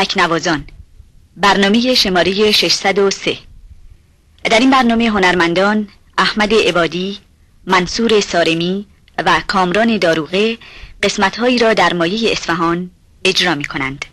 تکنوازان برنامه شماره 603 در این برنامه هنرمندان احمد عبادی، منصور سارمی و کامران داروغه قسمتهایی را در مایه اصفهان اجرا می کنند.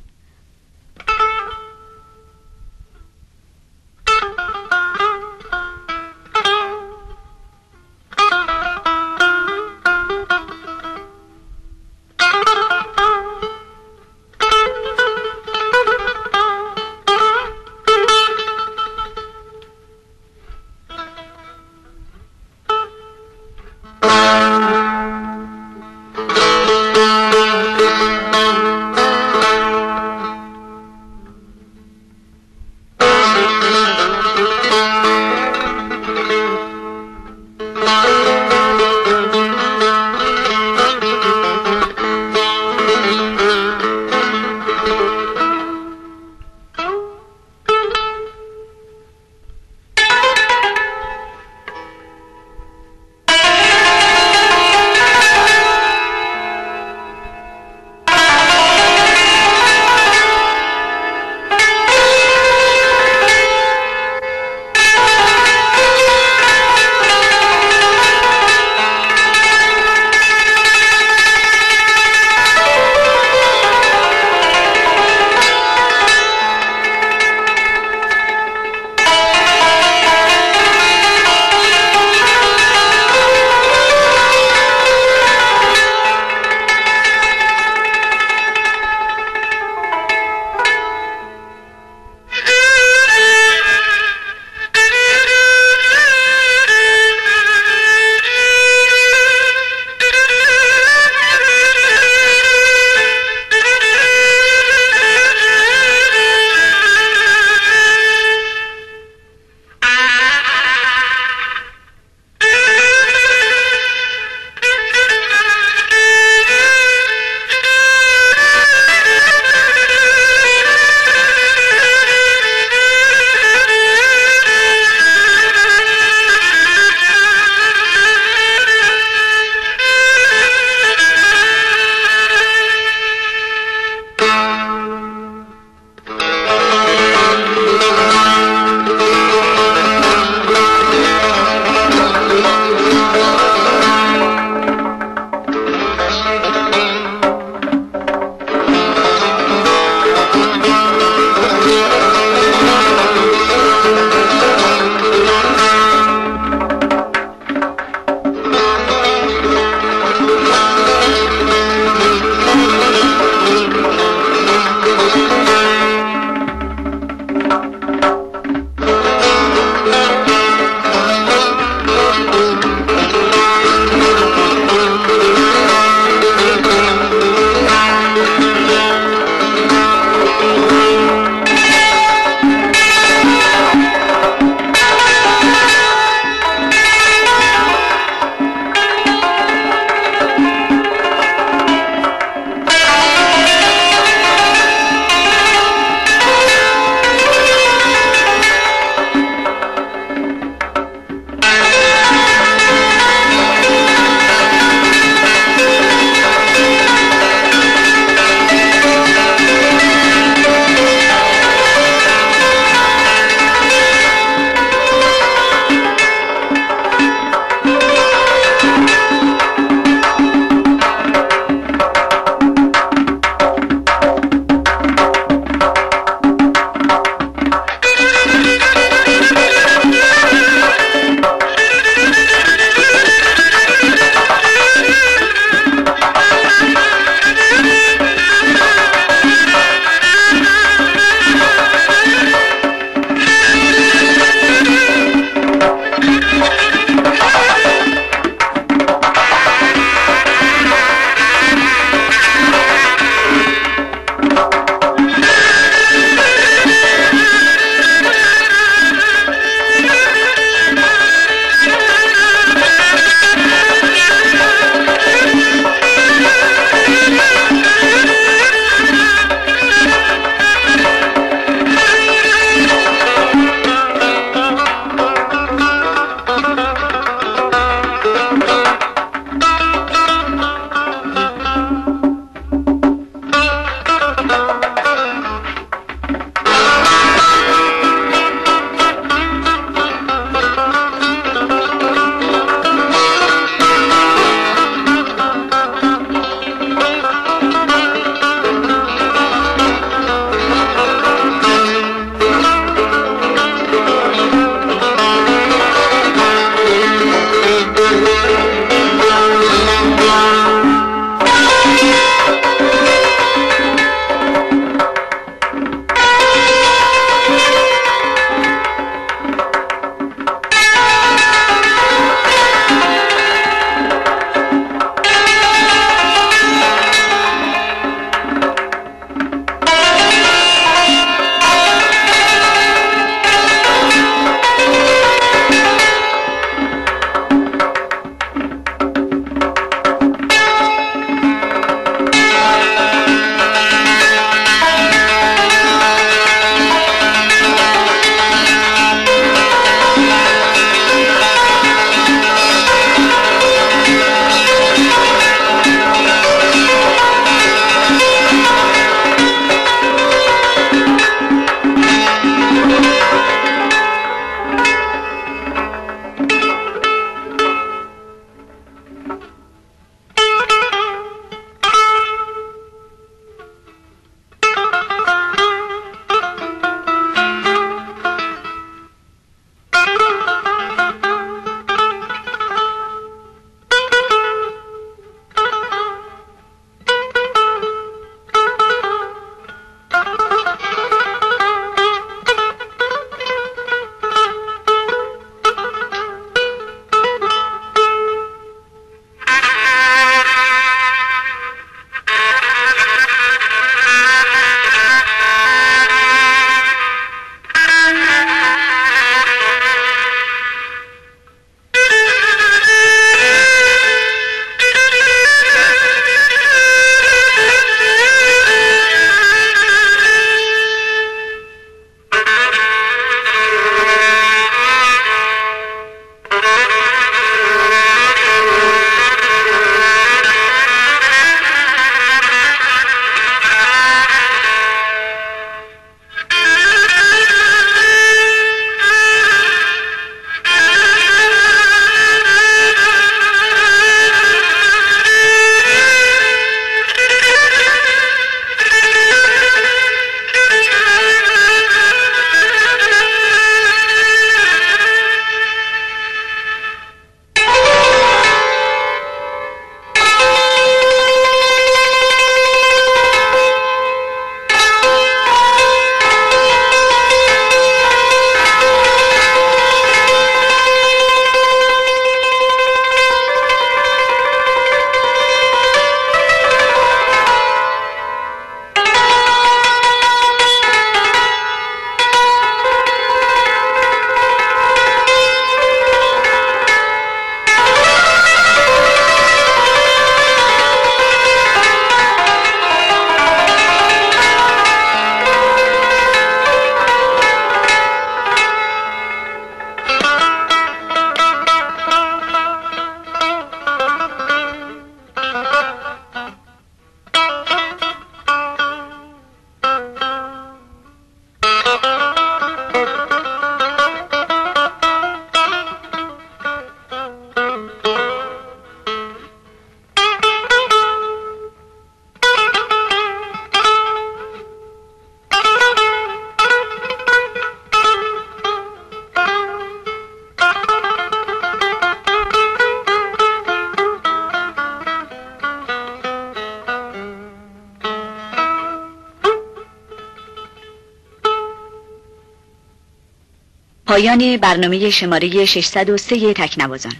پایان برنامه شماره 603 تکنوازان.